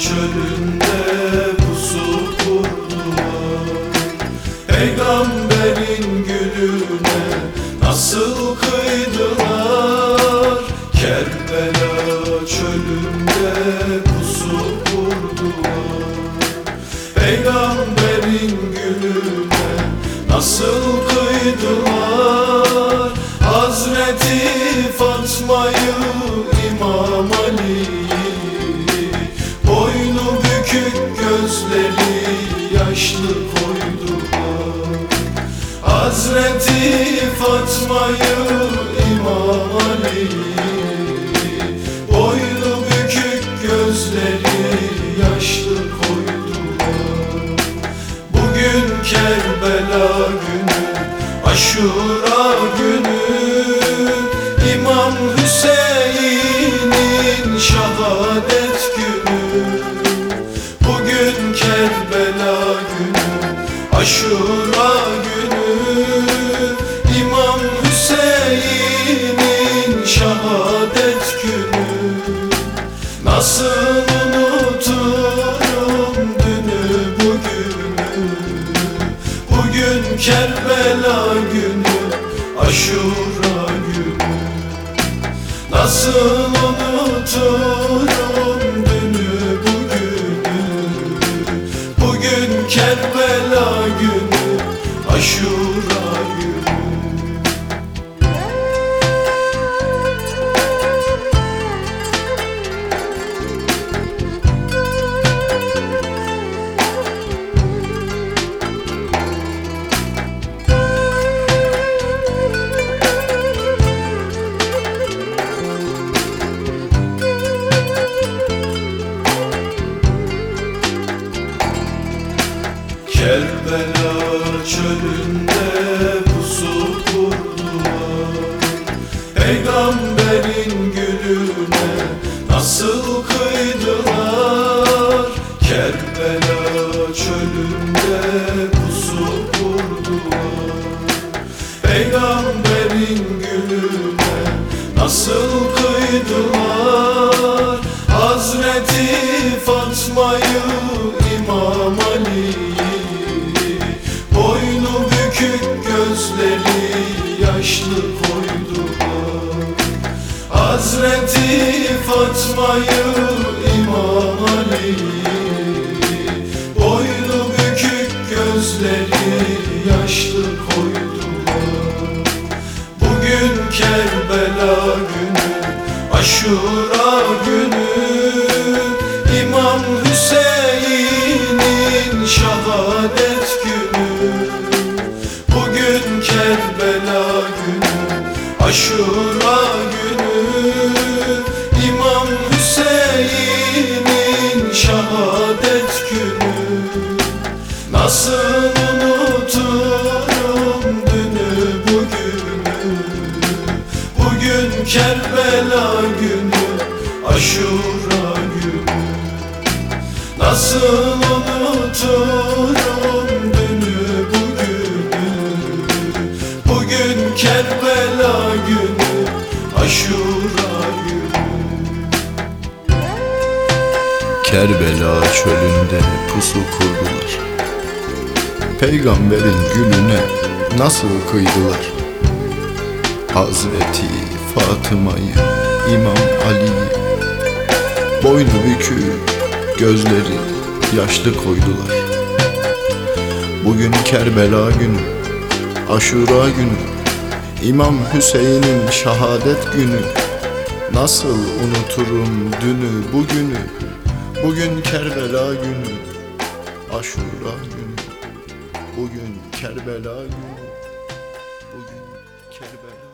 çölünde pusu kurdular Peygamberin gülüne nasıl kıydılar? Kerbela çölünde pusu kurdular Peygamberin gülüne nasıl kıydılar Fatma'yı İmam Boynu bükük gözleri yaşlı koydular. Bugün Kerbela günü, Aşura günü Nasıl unuturum dünü bugünü. Bugün Kerbela günü, Aşura günü Kerbela çölünde pusu kurdular Peygamberin gülüne nasıl kıydılar? Kerbela çölünde pusu kurdular Peygamberin gülüne nasıl kıydılar? Hazreti Fatma'yı Hazreti Fatma'yı İmam Ali'yi Boynu bükük gözleri yaşlı koydular. Bugün Kerbela günü, Aşura günü. İmam Hüseyin'in şehadet günü. Bugün Kerbela günü, Aşura Nasıl unuturum dünü bugünü. Bugün Kerbela günü, Aşura günü. Nasıl unuturum dünü bugünü. Bugün Kerbela günü, Aşura günü. Kerbela çölünde pusu kurdular Peygamberin gülüne nasıl kıydılar? Hazreti Fatıma'yı İmam Ali'yi Boynu bükük gözleri yaşlı koydular. Bugün Kerbela günü Aşura günü İmam Hüseyin'in şehadet günü. Nasıl unuturum dünü bugünü? Bugün Kerbela günü Aşura günü Bugün Kerbela günü. Bugün Kerbela